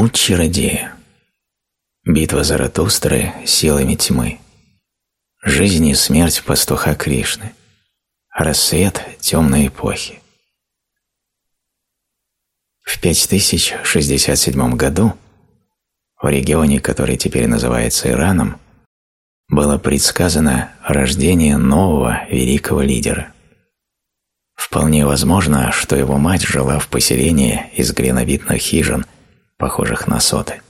Путь чародея. Битва Заратустры силами тьмы. Жизнь и смерть пастуха Кришны. Рассвет темной эпохи. В 5067 году в регионе, который теперь называется Ираном, было предсказано рождение нового великого лидера. Вполне возможно, что его мать жила в поселении из глиновидных хижин, похожих на соты.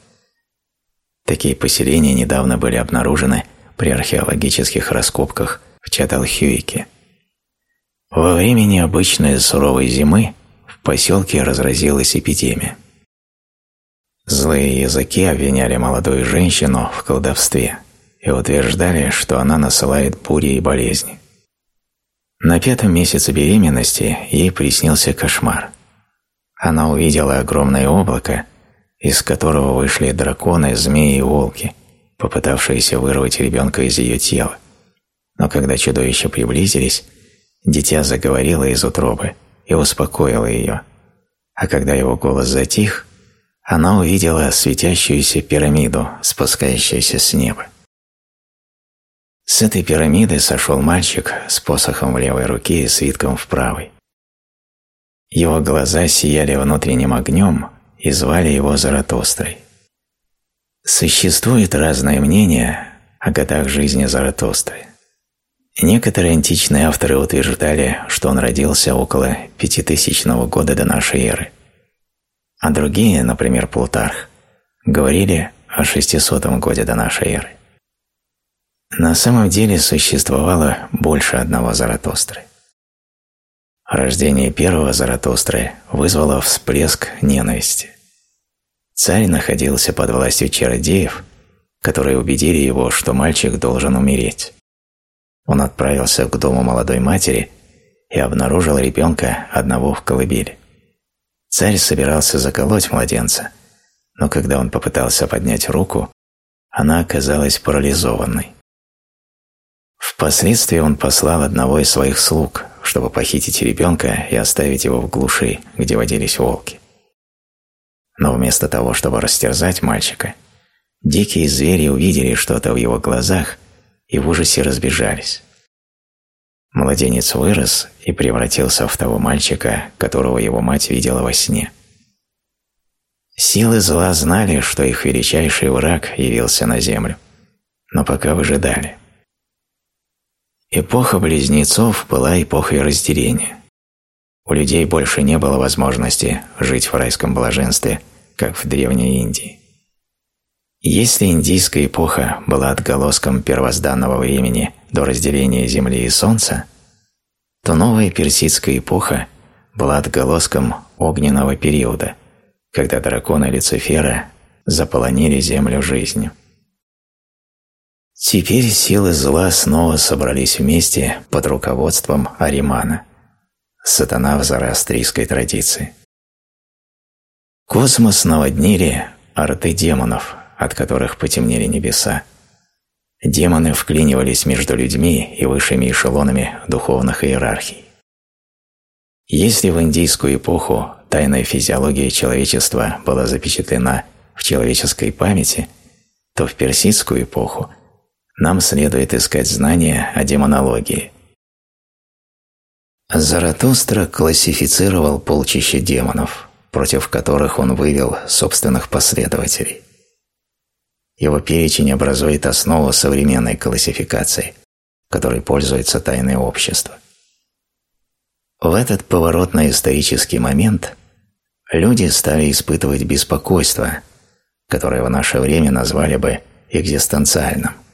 Такие поселения недавно были обнаружены при археологических раскопках в Чаталхюике. Во время необычной суровой зимы в поселке разразилась эпидемия. Злые языки обвиняли молодую женщину в колдовстве и утверждали, что она насылает бури и болезни. На пятом месяце беременности ей приснился кошмар. Она увидела огромное облако, из которого вышли драконы, змеи и волки, попытавшиеся вырвать ребенка из ее тела. Но когда чудовища приблизились, дитя заговорило из утробы и успокоило ее. А когда его голос затих, она увидела светящуюся пирамиду, спускающуюся с неба. С этой пирамиды сошел мальчик с посохом в левой руке и свитком в правой. Его глаза сияли внутренним огнем и звали его Заратустрой. Существует разное мнение о годах жизни Заратустры. Некоторые античные авторы утверждали, что он родился около 5000 года до нашей эры, а другие, например, Плутарх, говорили о 600 годе до нашей эры. На самом деле существовало больше одного Заратустры. Рождение первого Заратустры вызвало всплеск ненависти. Царь находился под властью чародеев, которые убедили его, что мальчик должен умереть. Он отправился к дому молодой матери и обнаружил ребенка одного в колыбели. Царь собирался заколоть младенца, но когда он попытался поднять руку, она оказалась парализованной. Впоследствии он послал одного из своих слуг, чтобы похитить ребенка и оставить его в глуши, где водились волки. Но вместо того, чтобы растерзать мальчика, дикие звери увидели что-то в его глазах и в ужасе разбежались. Младенец вырос и превратился в того мальчика, которого его мать видела во сне. Силы зла знали, что их величайший враг явился на землю, но пока выжидали. Эпоха близнецов была эпохой разделения. У людей больше не было возможности жить в райском блаженстве, как в Древней Индии. Если индийская эпоха была отголоском первозданного времени до разделения Земли и Солнца, то новая персидская эпоха была отголоском огненного периода, когда драконы Люцифера заполонили Землю жизнью. Теперь силы зла снова собрались вместе под руководством Аримана, сатана в зороастрийской традиции. Космос наводнили арты демонов, от которых потемнели небеса. Демоны вклинивались между людьми и высшими эшелонами духовных иерархий. Если в индийскую эпоху тайная физиология человечества была запечатлена в человеческой памяти, то в персидскую эпоху нам следует искать знания о демонологии. Заратустра классифицировал полчища демонов, против которых он вывел собственных последователей. Его перечень образует основу современной классификации, которой пользуется тайное общество. В этот поворотный исторический момент люди стали испытывать беспокойство, которое в наше время назвали бы экзистенциальным –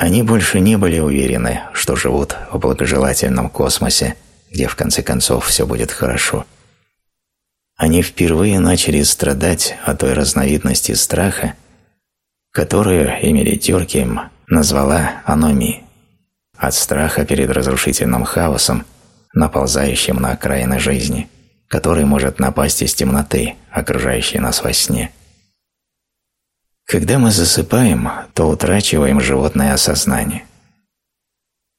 они больше не были уверены, что живут в благожелательном космосе, где в конце концов все будет хорошо. Они впервые начали страдать от той разновидности страха, которую Эмили Дюркем назвала аноми, от страха перед разрушительным хаосом, наползающим на окраины жизни, который может напасть из темноты, окружающей нас во сне. Когда мы засыпаем, то утрачиваем животное осознание.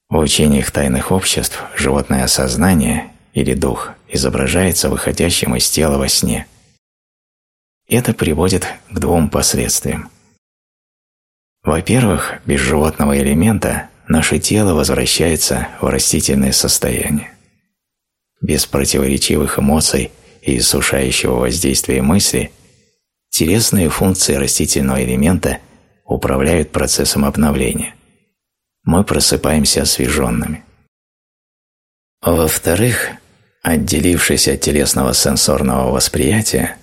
В учениях тайных обществ животное осознание или дух изображается выходящим из тела во сне. Это приводит к двум последствиям. Во-первых, без животного элемента наше тело возвращается в растительное состояние. Без противоречивых эмоций и иссушающего воздействия мысли телесные функции растительного элемента управляют процессом обновления. Мы просыпаемся освеженными. Во-вторых, отделившись от телесного сенсорного восприятия,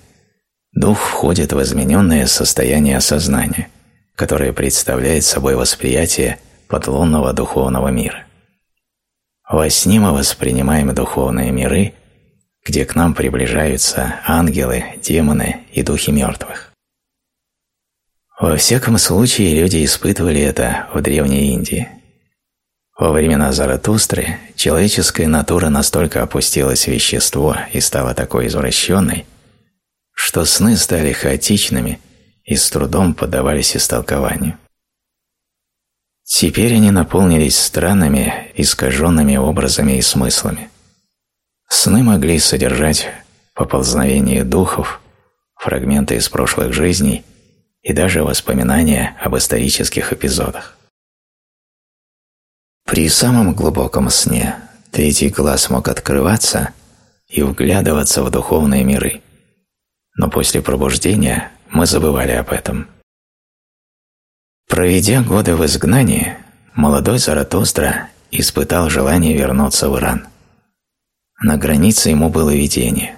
дух входит в измененное состояние осознания, которое представляет собой восприятие подлунного духовного мира. Во сне мы воспринимаем духовные миры, где к нам приближаются ангелы, демоны и духи мертвых. Во всяком случае, люди испытывали это в Древней Индии. Во времена Заратустры человеческая натура настолько опустилась в вещество и стала такой извращенной, что сны стали хаотичными и с трудом поддавались истолкованию. Теперь они наполнились странными, искаженными образами и смыслами. Сны могли содержать поползновение духов, фрагменты из прошлых жизней и даже воспоминания об исторических эпизодах. При самом глубоком сне третий глаз мог открываться и вглядываться в духовные миры, но после пробуждения мы забывали об этом – Проведя годы в изгнании, молодой Заратустра испытал желание вернуться в Иран. На границе ему было видение.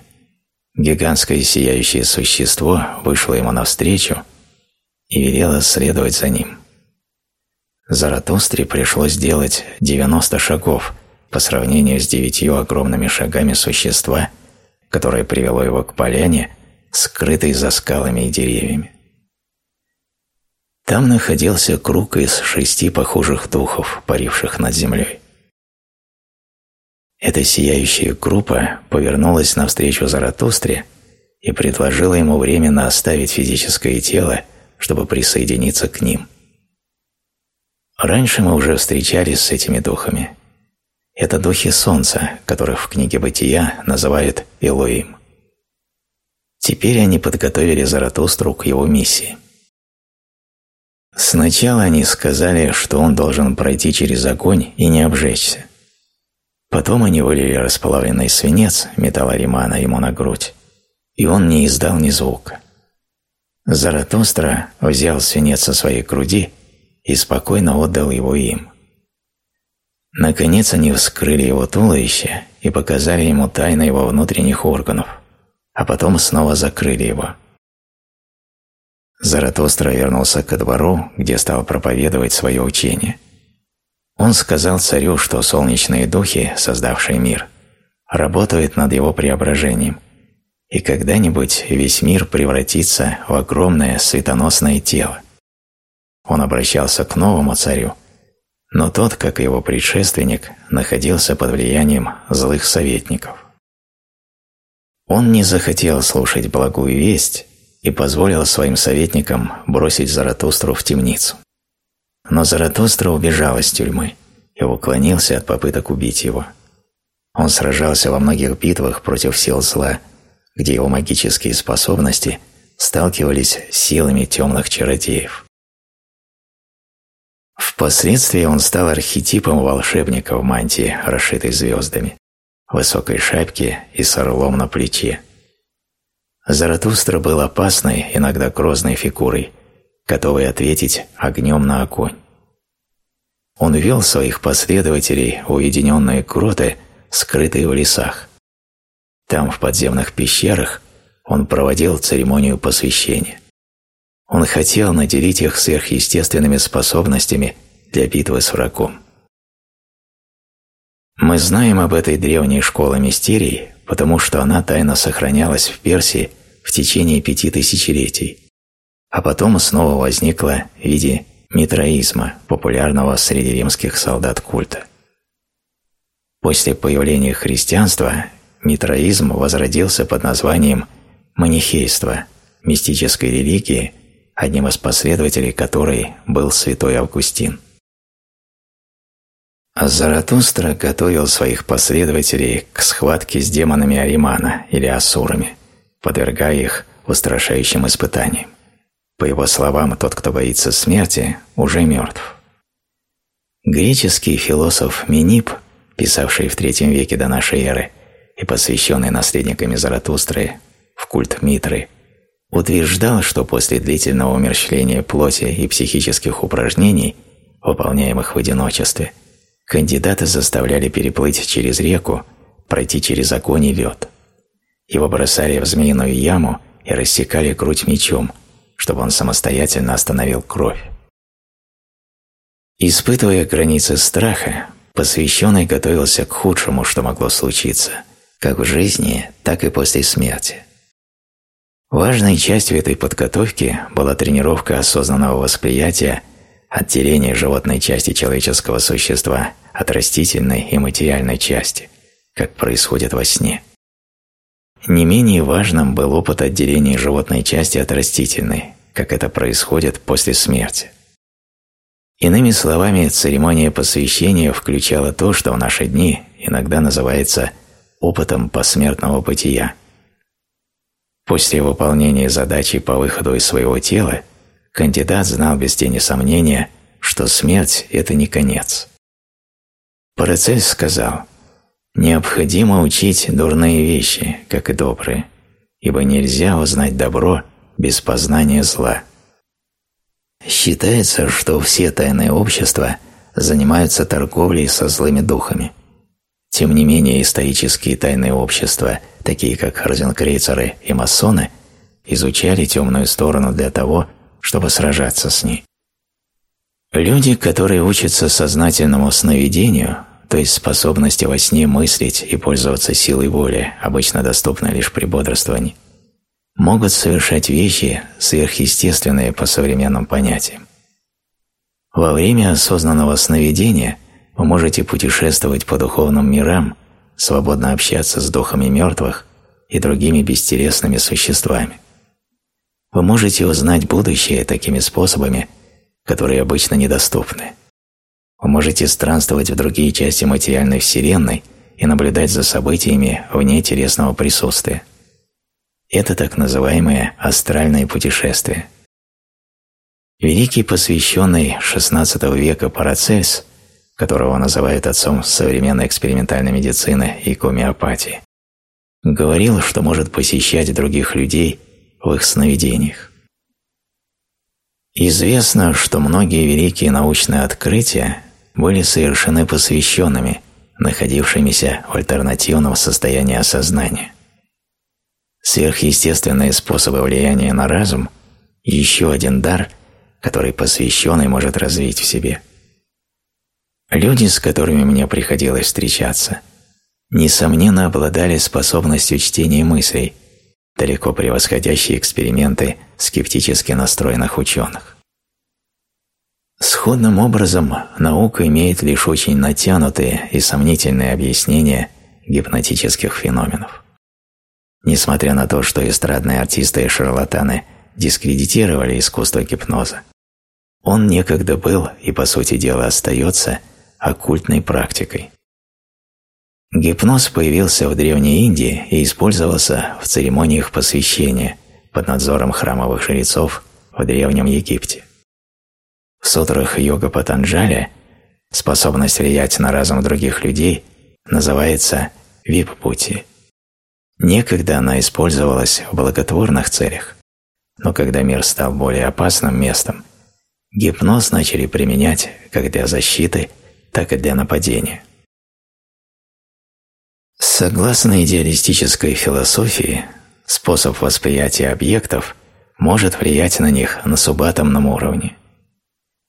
Гигантское сияющее существо вышло ему навстречу и велело следовать за ним. Заратустре пришлось сделать 90 шагов по сравнению с девятью огромными шагами существа, которое привело его к поляне, скрытой за скалами и деревьями. Там находился круг из шести похожих духов, паривших над землей. Эта сияющая группа повернулась навстречу Заратустре и предложила ему временно оставить физическое тело, чтобы присоединиться к ним. Раньше мы уже встречались с этими духами. Это духи Солнца, которых в книге Бытия называют Илоим. Теперь они подготовили Заратустру к его миссии – Сначала они сказали, что он должен пройти через огонь и не обжечься. Потом они вылили расплавленный свинец металлоремана ему на грудь, и он не издал ни звука. Заратустра взял свинец со своей груди и спокойно отдал его им. Наконец они вскрыли его туловище и показали ему тайны его внутренних органов, а потом снова закрыли его. Заратустра вернулся ко двору, где стал проповедовать свое учение. Он сказал царю, что солнечные духи, создавшие мир, работают над его преображением, и когда-нибудь весь мир превратится в огромное светоносное тело. Он обращался к новому царю, но тот, как и его предшественник, находился под влиянием злых советников. Он не захотел слушать благую весть, и позволил своим советникам бросить Заратустру в темницу. Но Заратустра убежал из тюрьмы и уклонился от попыток убить его. Он сражался во многих битвах против сил зла, где его магические способности сталкивались с силами темных чародеев. Впоследствии он стал архетипом волшебника в мантии, расшитой звездами, высокой шапке и с орлом на плече. Заратустра был опасной, иногда грозной фигурой, готовой ответить огнем на огонь. Он вел своих последователей в уединенные гроты, скрытые в лесах. Там, в подземных пещерах, он проводил церемонию посвящения. Он хотел наделить их сверхъестественными способностями для битвы с врагом. Мы знаем об этой древней школе мистерий потому что она тайно сохранялась в Персии в течение пяти тысячелетий, а потом снова возникла в виде митроизма, популярного среди римских солдат культа. После появления христианства митроизм возродился под названием манихейства, мистической религии, одним из последователей которой был святой Августин. Заратустра готовил своих последователей к схватке с демонами Аримана или Асурами, подвергая их устрашающим испытанием. По его словам, тот, кто боится смерти, уже мертв. Греческий философ Минип, писавший в III веке до нашей эры и посвященный наследниками Заратустры в культ Митры, утверждал, что после длительного умерщвления плоти и психических упражнений, выполняемых в одиночестве, кандидаты заставляли переплыть через реку, пройти через огонь и лед. Его бросали в змеиную яму и рассекали грудь мечом, чтобы он самостоятельно остановил кровь. Испытывая границы страха, посвященный готовился к худшему, что могло случиться, как в жизни, так и после смерти. Важной частью этой подготовки была тренировка осознанного восприятия отделения животной части человеческого существа от растительной и материальной части, как происходит во сне. Не менее важным был опыт отделения животной части от растительной, как это происходит после смерти. Иными словами, церемония посвящения включала то, что в наши дни иногда называется опытом посмертного бытия. После выполнения задачи по выходу из своего тела, кандидат знал без тени сомнения, что смерть – это не конец. Парацельс сказал, «Необходимо учить дурные вещи, как и добрые, ибо нельзя узнать добро без познания зла». Считается, что все тайные общества занимаются торговлей со злыми духами. Тем не менее, исторические тайные общества, такие как розенкрейцеры и масоны, изучали темную сторону для того, чтобы сражаться с ней. Люди, которые учатся сознательному сновидению, то есть способности во сне мыслить и пользоваться силой воли, обычно доступны лишь при бодрствовании, могут совершать вещи, сверхъестественные по современным понятиям. Во время осознанного сновидения вы можете путешествовать по духовным мирам, свободно общаться с духами мертвых и другими бестелесными существами. Вы можете узнать будущее такими способами, которые обычно недоступны. Вы можете странствовать в другие части материальной вселенной и наблюдать за событиями вне телесного присутствия. Это так называемое астральное путешествие. Великий посвященный XVI века Парацельс, которого называют отцом современной экспериментальной медицины и гомеопатии, говорил, что может посещать других людей в их сновидениях. Известно, что многие великие научные открытия были совершены посвященными, находившимися в альтернативном состоянии осознания. Сверхъестественные способы влияния на разум – еще один дар, который посвященный может развить в себе. Люди, с которыми мне приходилось встречаться, несомненно обладали способностью чтения мыслей, далеко превосходящие эксперименты скептически настроенных ученых. Сходным образом наука имеет лишь очень натянутые и сомнительные объяснения гипнотических феноменов. Несмотря на то, что эстрадные артисты и шарлатаны дискредитировали искусство гипноза, он некогда был и, по сути дела, остается оккультной практикой. Гипноз появился в Древней Индии и использовался в церемониях посвящения под надзором храмовых жрецов в Древнем Египте. В сутрах йога Патанджали способность влиять на разум других людей называется вип-пути – Некогда она использовалась в благотворных целях, но когда мир стал более опасным местом, гипноз начали применять как для защиты, так и для нападения. Согласно идеалистической философии, способ восприятия объектов может влиять на них на субатомном уровне.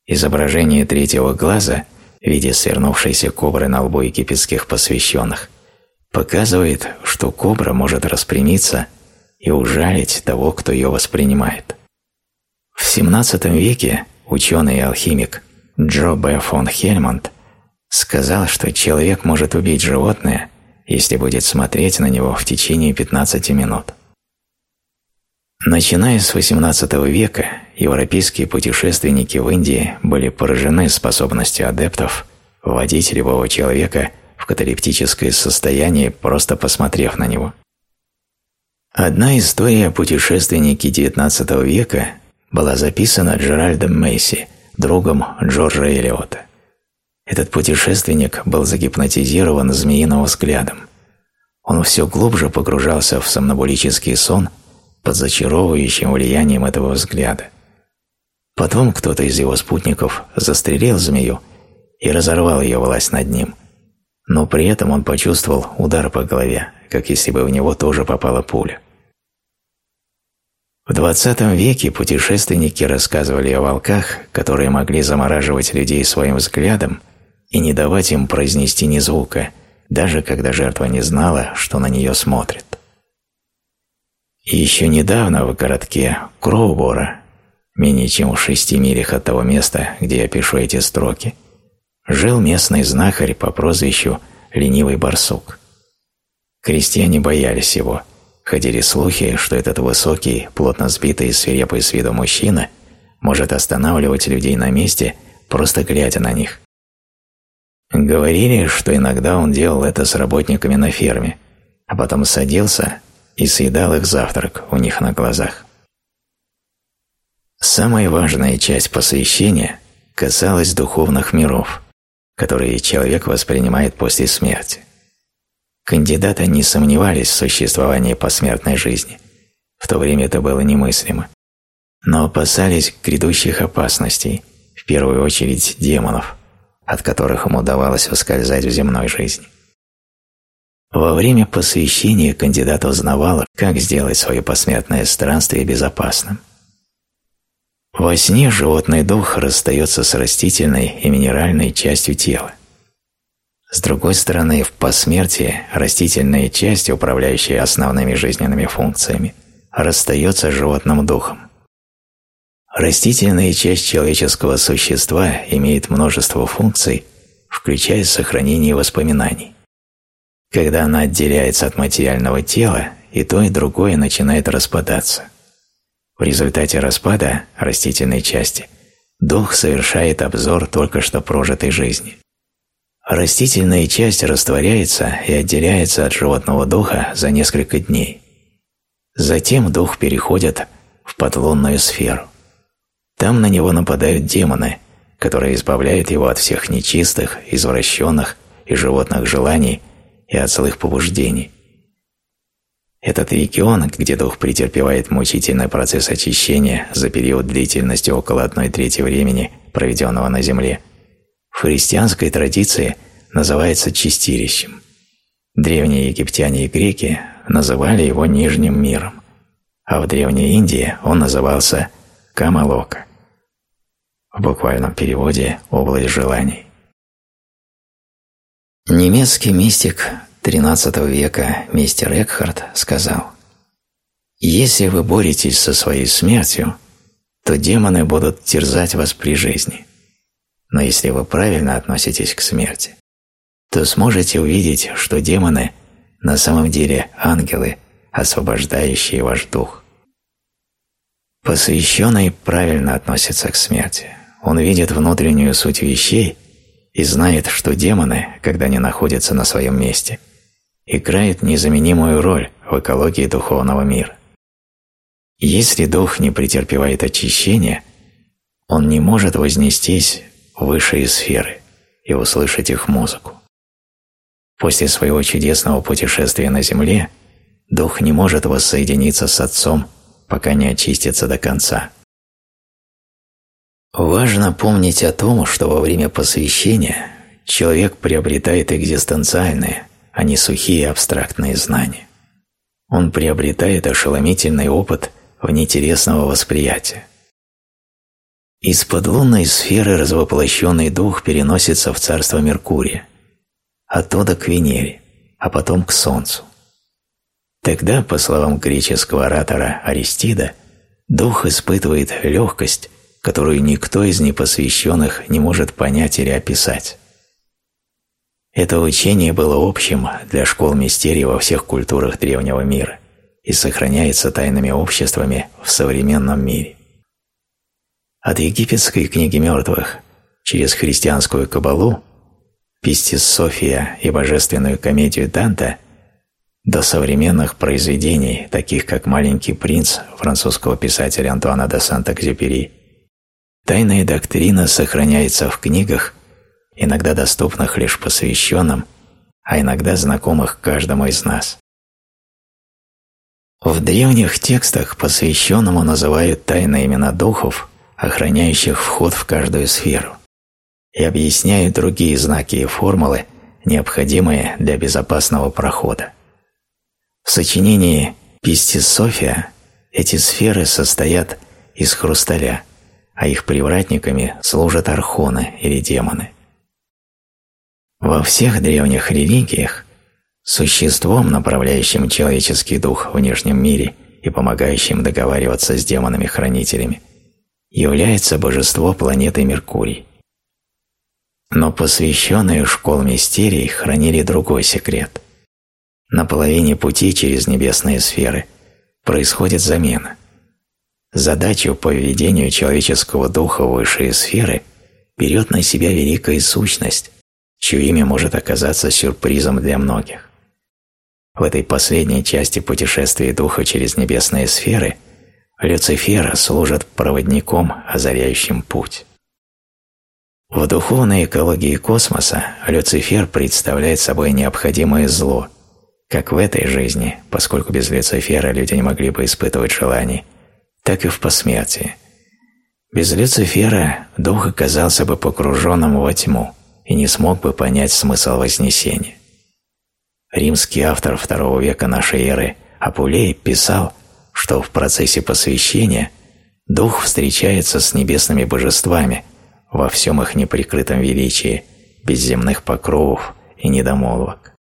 Изображение третьего глаза в виде свернувшейся кобры на лбу египетских посвященных показывает, что кобра может распрямиться и ужалить того, кто ее воспринимает. В XVII веке ученый и алхимик Джо Б. фон Хельмонт сказал, что человек может убить животное, если будет смотреть на него в течение 15 минут. Начиная с XVIII века, европейские путешественники в Индии были поражены способностью адептов вводить любого человека в каталептическое состояние, просто посмотрев на него. Одна история о путешественнике XIX века была записана Джеральдом Мейси, другом Джорджа Эллиота. Этот путешественник был загипнотизирован змеиным взглядом. Он все глубже погружался в сомнобулический сон под зачаровывающим влиянием этого взгляда. Потом кто-то из его спутников застрелил змею и разорвал ее власть над ним, но при этом он почувствовал удар по голове, как если бы в него тоже попала пуля. В XX веке путешественники рассказывали о волках, которые могли замораживать людей своим взглядом и не давать им произнести ни звука, даже когда жертва не знала, что на нее смотрит. И еще недавно в городке Кроубора, менее чем в шести милях от того места, где я пишу эти строки, жил местный знахарь по прозвищу Ленивый Барсук. Крестьяне боялись его – Ходили слухи, что этот высокий, плотно сбитый и свирепый с виду мужчина может останавливать людей на месте, просто глядя на них. Говорили, что иногда он делал это с работниками на ферме, а потом садился и съедал их завтрак у них на глазах. Самая важная часть посвящения касалась духовных миров, которые человек воспринимает после смерти. Кандидаты не сомневались в существовании посмертной жизни. В то время это было немыслимо. Но опасались грядущих опасностей, в первую очередь демонов, от которых им удавалось ускользать в земной жизни. Во время посвящения кандидат узнавал, как сделать свое посмертное странствие безопасным. Во сне животный дух расстается с растительной и минеральной частью тела. С другой стороны, в посмертии растительная часть, управляющая основными жизненными функциями, расстается с животным духом. Растительная часть человеческого существа имеет множество функций, включая сохранение воспоминаний. Когда она отделяется от материального тела, и то, и другое начинает распадаться. В результате распада растительной части дух совершает обзор только что прожитой жизни. Растительная часть растворяется и отделяется от животного духа за несколько дней. Затем дух переходит в подлунную сферу. Там на него нападают демоны, которые избавляют его от всех нечистых, извращенных и животных желаний и от злых побуждений. Этот регион, где дух претерпевает мучительный процесс очищения за период длительностью около одной трети времени, проведенного на земле – в христианской традиции называется чистилищем. Древние египтяне и греки называли его Нижним миром, а в Древней Индии он назывался Камалока. В буквальном переводе «область желаний». Немецкий мистик XIII века мистер Экхарт сказал «Если вы боретесь со своей смертью, то демоны будут терзать вас при жизни. Но если вы правильно относитесь к смерти, то сможете увидеть, что демоны на самом деле ангелы, освобождающие ваш дух. Посвященный правильно относится к смерти. Он видит внутреннюю суть вещей и знает, что демоны, когда они находятся на своем месте, играют незаменимую роль в экологии духовного мира. Если дух не претерпевает очищения, он не может вознестись высшие сферы и услышать их музыку. После своего чудесного путешествия на Земле дух не может воссоединиться с Отцом, пока не очистится до конца. Важно помнить о том, что во время посвящения человек приобретает экзистенциальные, а не сухие абстрактные знания. Он приобретает ошеломительный опыт внетересного восприятия. Из подлунной сферы развоплощенный дух переносится в царство Меркурия, оттуда к Венере, а потом к Солнцу. Тогда, по словам греческого оратора Аристида, дух испытывает легкость, которую никто из непосвященных не может понять или описать. Это учение было общим для школ мистерий во всех культурах древнего мира и сохраняется тайными обществами в современном мире. От египетской книги мертвых через христианскую кабалу, Пистис София и божественную комедию Данта до современных произведений, таких как «Маленький принц» французского писателя Антуана де Сант-Экзюпери, тайная доктрина сохраняется в книгах, иногда доступных лишь посвященным, а иногда знакомых каждому из нас. В древних текстах посвященному называют тайные имена духов, охраняющих вход в каждую сферу, и объясняют другие знаки и формулы, необходимые для безопасного прохода. В сочинении «Пистис София» эти сферы состоят из хрусталя, а их привратниками служат архоны или демоны. Во всех древних религиях существом, направляющим человеческий дух в внешнем мире и помогающим договариваться с демонами-хранителями, является божество планеты Меркурий. Но посвященные школ мистерий хранили другой секрет – на половине пути через небесные сферы происходит замена. Задачу по введению человеческого духа в высшие сферы берет на себя великая сущность, чье имя может оказаться сюрпризом для многих. В этой последней части путешествия духа через небесные сферы Люцифера служит проводником, озаряющим путь. В духовной экологии космоса Люцифер представляет собой необходимое зло – как в этой жизни, поскольку без Люцифера люди не могли бы испытывать желаний, так и в посмертии. Без Люцифера дух оказался бы погруженным во тьму и не смог бы понять смысл Вознесения. Римский автор II века нашей эры Апулей писал, что в процессе посвящения дух встречается с небесными божествами во всем их неприкрытом величии, без земных покровов и недомолвок.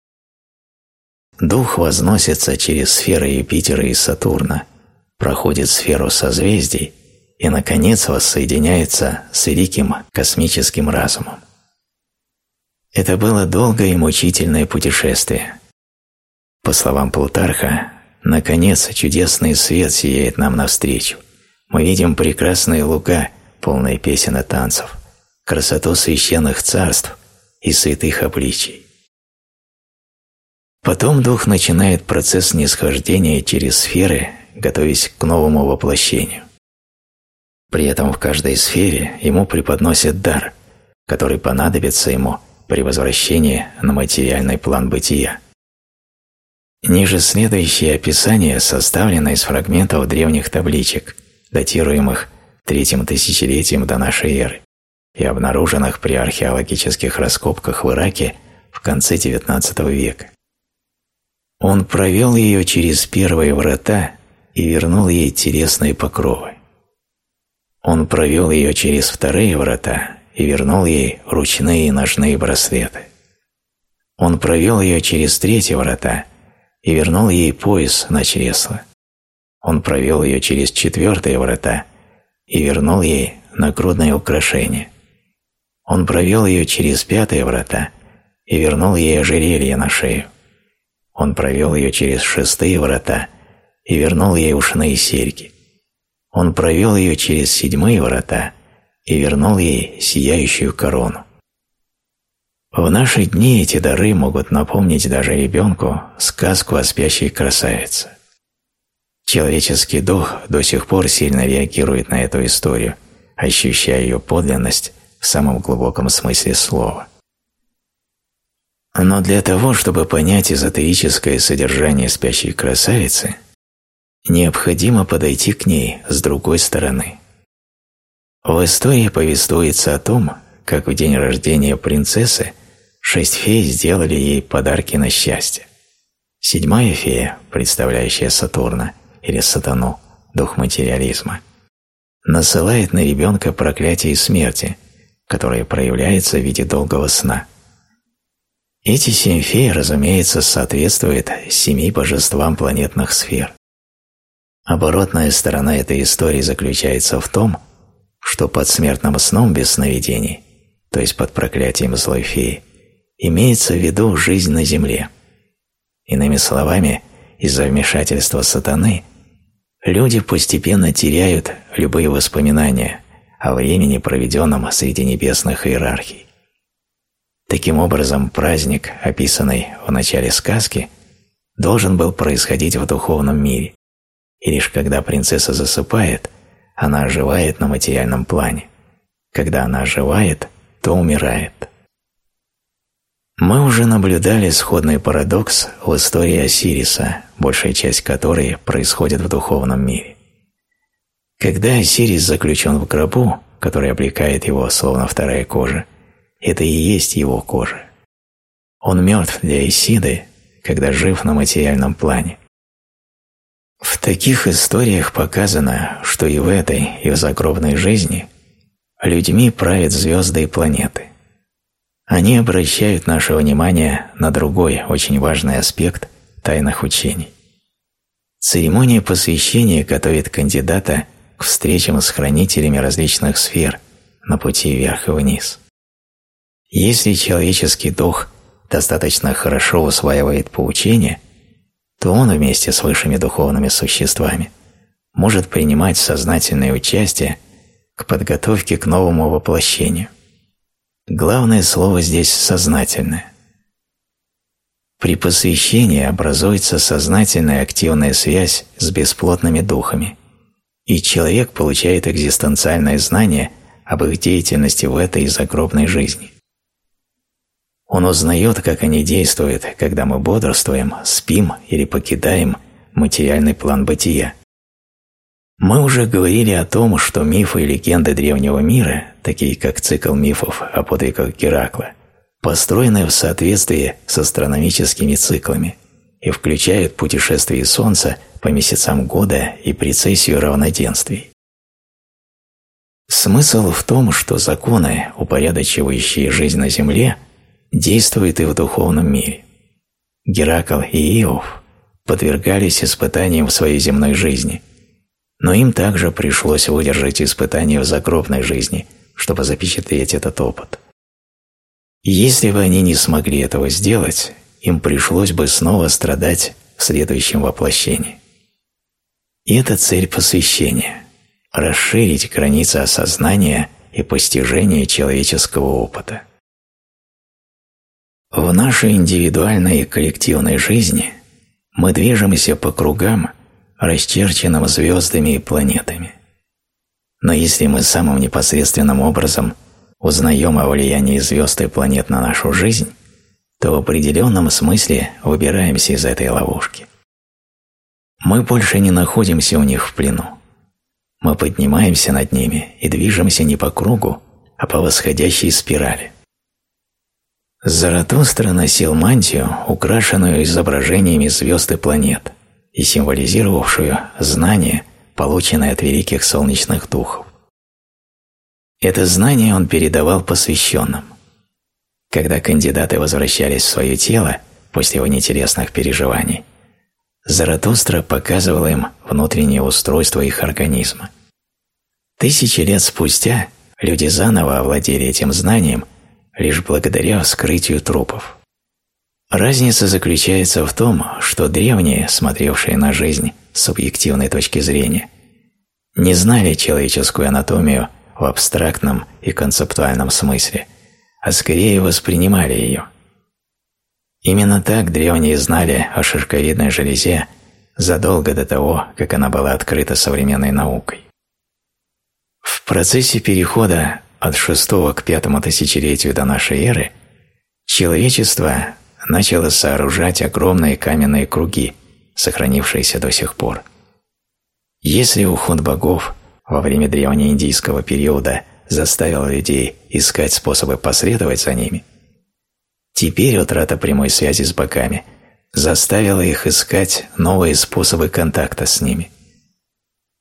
Дух возносится через сферы Юпитера и Сатурна, проходит сферу созвездий и, наконец, воссоединяется с великим космическим разумом. Это было долгое и мучительное путешествие. По словам Плутарха, наконец чудесный свет сияет нам навстречу. Мы видим прекрасные луга, полные песен и танцев, красоту священных царств и святых обличий. Потом дух начинает процесс нисхождения через сферы, готовясь к новому воплощению. При этом в каждой сфере ему преподносят дар, который понадобится ему при возвращении на материальный план бытия. Ниже следующее описание составлено из фрагментов древних табличек, датируемых третьим тысячелетием до нашей эры и обнаруженных при археологических раскопках в Ираке в конце XIX века. Он провел ее через первые врата и вернул ей телесные покровы. Он провел ее через вторые врата и вернул ей ручные и ножные браслеты. Он провел ее через третьи врата и вернул ей пояс на чресло. Он провел ее через четвертые врата и вернул ей нагрудное украшение. Он провел ее через пятые врата и вернул ей ожерелье на шею. Он провел ее через шестые врата и вернул ей ушные серьги. Он провел ее через седьмые врата и вернул ей сияющую корону. В наши дни эти дары могут напомнить даже ребенку сказку о спящей красавице. Человеческий дух до сих пор сильно реагирует на эту историю, ощущая ее подлинность в самом глубоком смысле слова. Но для того, чтобы понять эзотерическое содержание спящей красавицы, необходимо подойти к ней с другой стороны. В истории повествуется о том, как в день рождения принцессы шесть фей сделали ей подарки на счастье. Седьмая фея, представляющая Сатурна или Сатану, дух материализма, насылает на ребенка проклятие смерти, которое проявляется в виде долгого сна – эти семь фей, разумеется, соответствуют семи божествам планетных сфер. Оборотная сторона этой истории заключается в том, что под смертным сном без сновидений, то есть под проклятием злой феи, имеется в виду жизнь на Земле. Иными словами, из-за вмешательства сатаны люди постепенно теряют любые воспоминания о времени, проведенном среди небесных иерархий. Таким образом, праздник, описанный в начале сказки, должен был происходить в духовном мире, и лишь когда принцесса засыпает, она оживает на материальном плане. Когда она оживает, то умирает. Мы уже наблюдали сходный парадокс в истории Осириса, большая часть которой происходит в духовном мире. Когда Осирис заключен в гробу, который облекает его словно вторая кожа, это и есть его кожа. Он мертв для Исиды, когда жив на материальном плане. В таких историях показано, что и в этой, и в загробной жизни людьми правят звезды и планеты. Они обращают наше внимание на другой очень важный аспект тайных учений. Церемония посвящения готовит кандидата к встречам с хранителями различных сфер на пути вверх и вниз. Если человеческий дух достаточно хорошо усваивает поучение – то он вместе с высшими духовными существами может принимать сознательное участие к подготовке к новому воплощению. Главное слово здесь «сознательное». При посвящении образуется сознательная активная связь с бесплотными духами, и человек получает экзистенциальное знание об их деятельности в этой загробной жизни. Он узнает, как они действуют, когда мы бодрствуем, спим или покидаем материальный план бытия. Мы уже говорили о том, что мифы и легенды древнего мира, такие как цикл мифов о подвигах Геракла, построены в соответствии с астрономическими циклами и включают путешествие Солнца по месяцам года и прецессию равноденствий. Смысл в том, что законы, упорядочивающие жизнь на Земле – действует и в духовном мире. Геракл и Иов подвергались испытаниям в своей земной жизни, но им также пришлось выдержать испытания в загробной жизни, чтобы запечатлеть этот опыт. если бы они не смогли этого сделать, им пришлось бы снова страдать в следующем воплощении. И это цель посвящения – расширить границы осознания и постижения человеческого опыта. В нашей индивидуальной и коллективной жизни мы движемся по кругам, расчерченным звездами и планетами. Но если мы самым непосредственным образом узнаем о влиянии звезд и планет на нашу жизнь, то в определенном смысле выбираемся из этой ловушки. Мы больше не находимся у них в плену. Мы поднимаемся над ними и движемся не по кругу, а по восходящей спирали. Заратустра носил мантию, украшенную изображениями звезд и планет, и символизировавшую знание, полученное от великих солнечных духов. Это знание он передавал посвященным. Когда кандидаты возвращались в свое тело после его интересных переживаний, Заратустра показывал им внутреннее устройство их организма. Тысячи лет спустя люди заново овладели этим знанием – лишь благодаря вскрытию трупов. Разница заключается в том, что древние, смотревшие на жизнь с субъективной точки зрения, не знали человеческую анатомию в абстрактном и концептуальном смысле, а скорее воспринимали ее. Именно так древние знали о шишковидной железе задолго до того, как она была открыта современной наукой. В процессе перехода от шестого к пятому тысячелетию до нашей эры человечество начало сооружать огромные каменные круги, сохранившиеся до сих пор. Если уход богов во время древнеиндийского периода заставил людей искать способы последовать за ними, теперь утрата прямой связи с богами заставила их искать новые способы контакта с ними –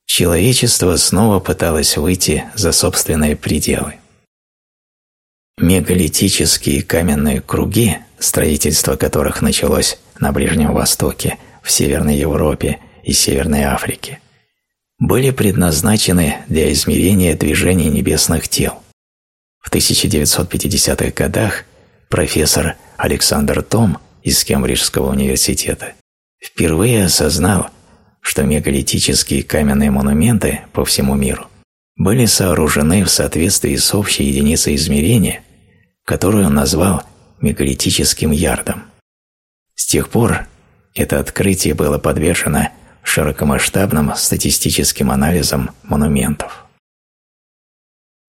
человечество снова пыталось выйти за собственные пределы. Мегалитические каменные круги, строительство которых началось на Ближнем Востоке, в Северной Европе и Северной Африке, были предназначены для измерения движения небесных тел. В 1950-х годах профессор Александр Том из Кембриджского университета впервые осознал, что мегалитические каменные монументы по всему миру были сооружены в соответствии с общей единицей измерения, которую он назвал мегалитическим ярдом. С тех пор это открытие было подвержено широкомасштабным статистическим анализам монументов.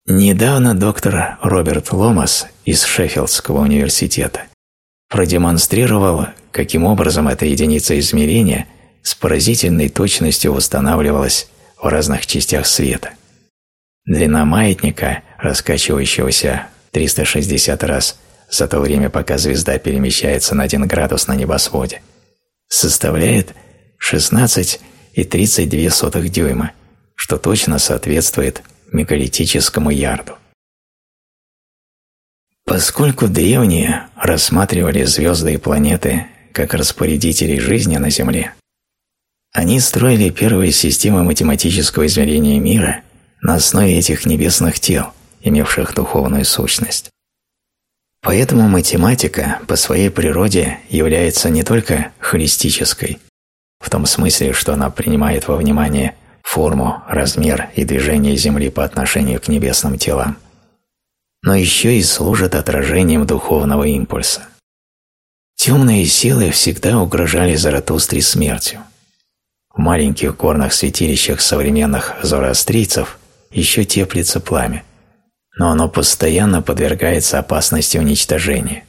Недавно доктор Роберт Ломас из Шеффилдского университета продемонстрировал, каким образом эта единица измерения с поразительной точностью восстанавливалась в разных частях света. Длина маятника, раскачивающегося 360 раз за то время, пока звезда перемещается на 1 градус на небосводе, составляет 16,32 дюйма, что точно соответствует мегалитическому ярду. Поскольку древние рассматривали звезды и планеты как распорядителей жизни на Земле, они строили первые системы математического измерения мира на основе этих небесных тел, имевших духовную сущность. Поэтому математика по своей природе является не только холистической, в том смысле, что она принимает во внимание форму, размер и движение Земли по отношению к небесным телам, но еще и служит отражением духовного импульса. Темные силы всегда угрожали Заратустре смертью. В маленьких горных святилищах современных зороастрийцев еще теплится пламя, но оно постоянно подвергается опасности уничтожения.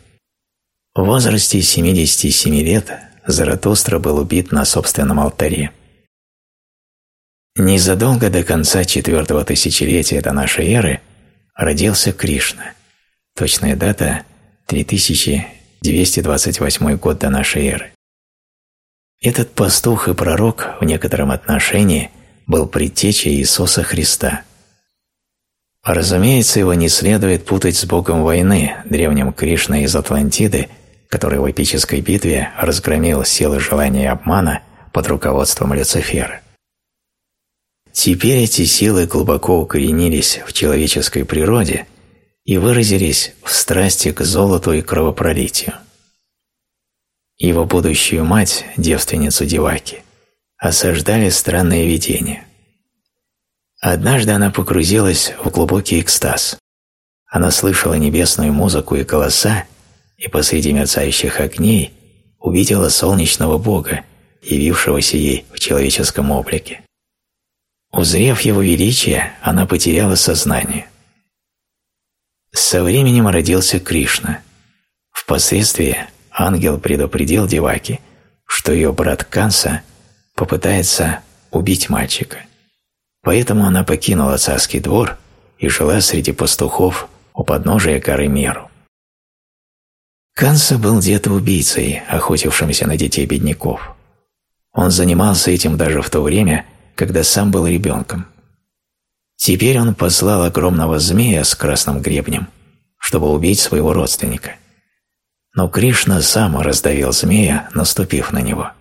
В возрасте 77 лет Заратустра был убит на собственном алтаре. Незадолго до конца четвертого тысячелетия до нашей эры родился Кришна. Точная дата – 3228 год до нашей эры. Этот пастух и пророк в некотором отношении был предтечей Иисуса Христа – Разумеется, его не следует путать с богом войны, древним Кришной из Атлантиды, который в эпической битве разгромил силы желания и обмана под руководством Люцифера. Теперь эти силы глубоко укоренились в человеческой природе и выразились в страсти к золоту и кровопролитию. Его будущую мать, девственницу Деваки, осаждали странные видения – Однажды она погрузилась в глубокий экстаз. Она слышала небесную музыку и голоса, и посреди мерцающих огней увидела солнечного бога, явившегося ей в человеческом облике. Узрев его величие, она потеряла сознание. Со временем родился Кришна. Впоследствии ангел предупредил Деваки, что ее брат Канса попытается убить мальчика. Поэтому она покинула царский двор и жила среди пастухов у подножия горы Меру. Канса был где-то убийцей, охотившимся на детей бедняков. Он занимался этим даже в то время, когда сам был ребенком. Теперь он послал огромного змея с красным гребнем, чтобы убить своего родственника. Но Кришна сам раздавил змея, наступив на него.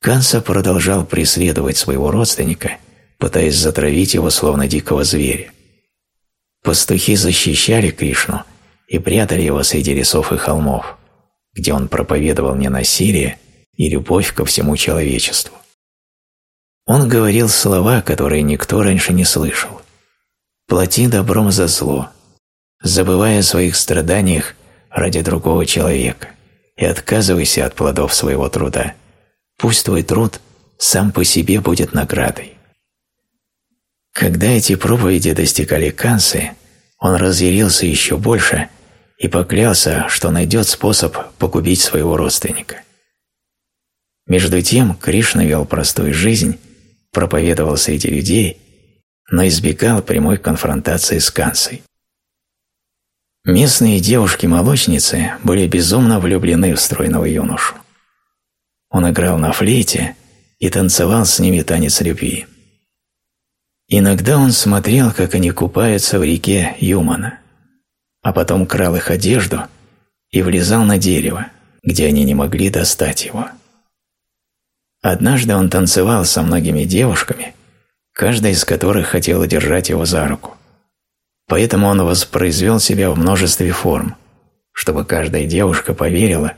Канса продолжал преследовать своего родственника пытаясь затравить его словно дикого зверя. Пастухи защищали Кришну и прятали его среди лесов и холмов, где он проповедовал ненасилие и любовь ко всему человечеству. Он говорил слова, которые никто раньше не слышал. «Плати добром за зло, забывая о своих страданиях ради другого человека, и отказывайся от плодов своего труда. Пусть твой труд сам по себе будет наградой». Когда эти проповеди достигали Кансы, он разъярился еще больше и поклялся, что найдет способ погубить своего родственника. Между тем Кришна вел простую жизнь, проповедовал среди людей, но избегал прямой конфронтации с Кансой. Местные девушки-молочницы были безумно влюблены в стройного юношу. Он играл на флейте и танцевал с ними танец любви. Иногда он смотрел, как они купаются в реке Юмана, а потом крал их одежду и влезал на дерево, где они не могли достать его. Однажды он танцевал со многими девушками, каждая из которых хотела держать его за руку. Поэтому он воспроизвел себя в множестве форм, чтобы каждая девушка поверила,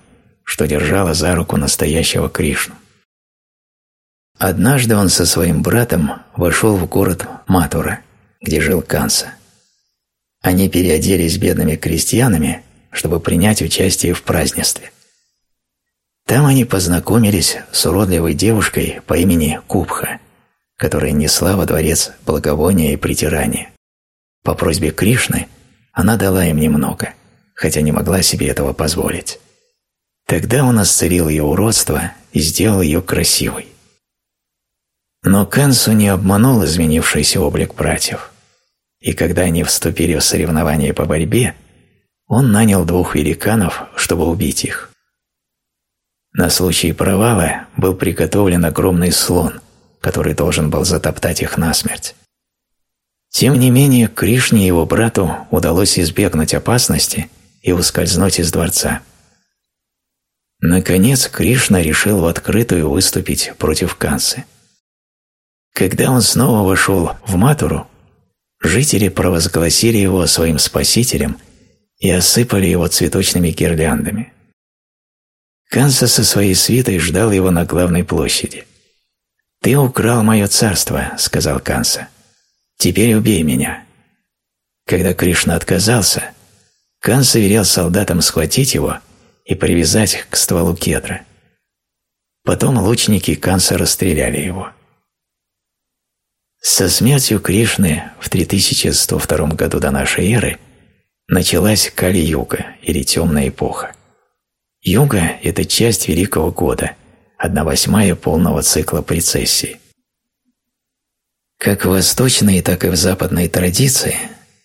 что держала за руку настоящего Кришну. Однажды он со своим братом вошел в город Матура, где жил Канса. Они переоделись бедными крестьянами, чтобы принять участие в празднестве. Там они познакомились с уродливой девушкой по имени Кубха, которая несла во дворец благовония и притирания. По просьбе Кришны она дала им немного, хотя не могла себе этого позволить. Тогда он исцелил ее уродство и сделал ее красивой. Но Кансу не обманул изменившийся облик братьев, и когда они вступили в соревнования по борьбе, он нанял двух великанов, чтобы убить их. На случай провала был приготовлен огромный слон, который должен был затоптать их насмерть. Тем не менее, Кришне и его брату удалось избегнуть опасности и ускользнуть из дворца. Наконец, Кришна решил в открытую выступить против Кансы. Когда он снова вошел в Матуру, жители провозгласили его своим спасителем и осыпали его цветочными гирляндами. Канса со своей свитой ждал его на главной площади. «Ты украл мое царство», — сказал Канса. «Теперь убей меня». Когда Кришна отказался, Канса велел солдатам схватить его и привязать к стволу кедра. Потом лучники Канса расстреляли его. Со смертью Кришны в 3102 году до нашей эры началась Кали-юга или темная эпоха. Юга – это часть Великого года, одна восьмая полного цикла прецессии. Как в восточной, так и в западной традиции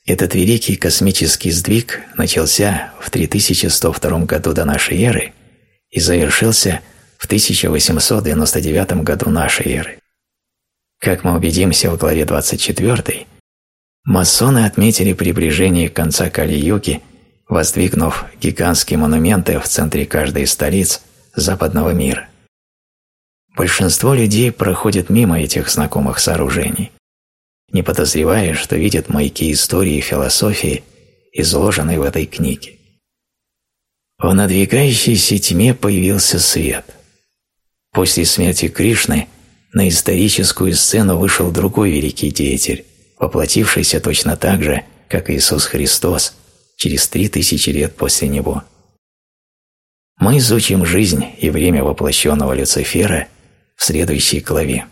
этот великий космический сдвиг начался в 3102 году до нашей эры и завершился в 1899 году нашей эры. Как мы убедимся в главе 24, масоны отметили приближение конца Кали-юги, воздвигнув гигантские монументы в центре каждой из столиц западного мира. Большинство людей проходят мимо этих знакомых сооружений, не подозревая, что видят маяки истории и философии, изложенные в этой книге. В надвигающейся тьме появился свет. После смерти Кришны на историческую сцену вышел другой великий деятель, воплотившийся точно так же, как Иисус Христос, через три тысячи лет после него. Мы изучим жизнь и время воплощенного Люцифера в следующей главе.